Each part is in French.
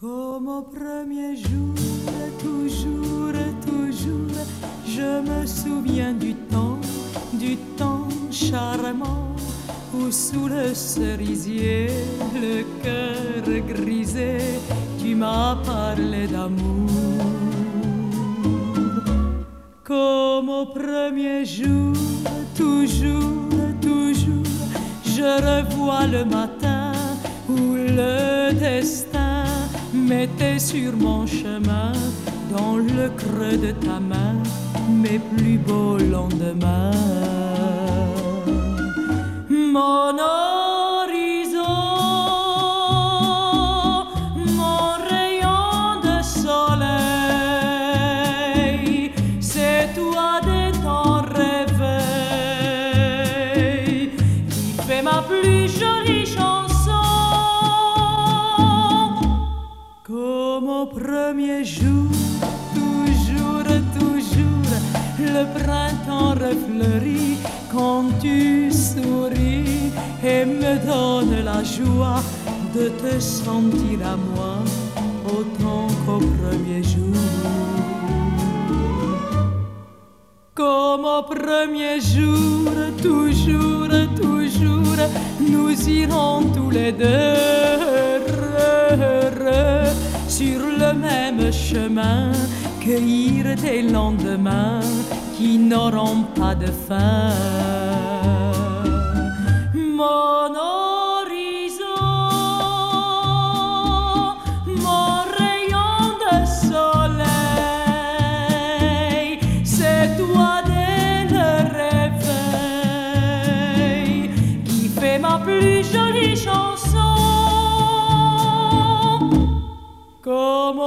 Comme au premier jour, toujours, toujours, je me souviens du temps, du temps charmant où sous le cerisier, le cœur grisé, tu m'as parlé d'amour. Comme au premier jour, toujours, toujours, je revois le matin où le destin mettais sur mon chemin, dans le creux de ta main, mes plus beaux lendemains. Premier jour, toujours, toujours, le printemps refleurit quand tu souris et me donne la joie de te sentir à moi autant qu'au premier jour. Comme au premier jour, toujours, toujours, nous irons tous les deux cueillir des lendemains qui n'auront pas de fin.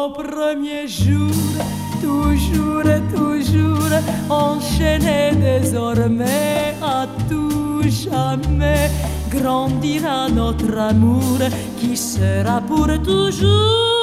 Au premier jour, toujours, toujours, enchaîné désormais à tout jamais, grandira notre amour qui sera pour toujours.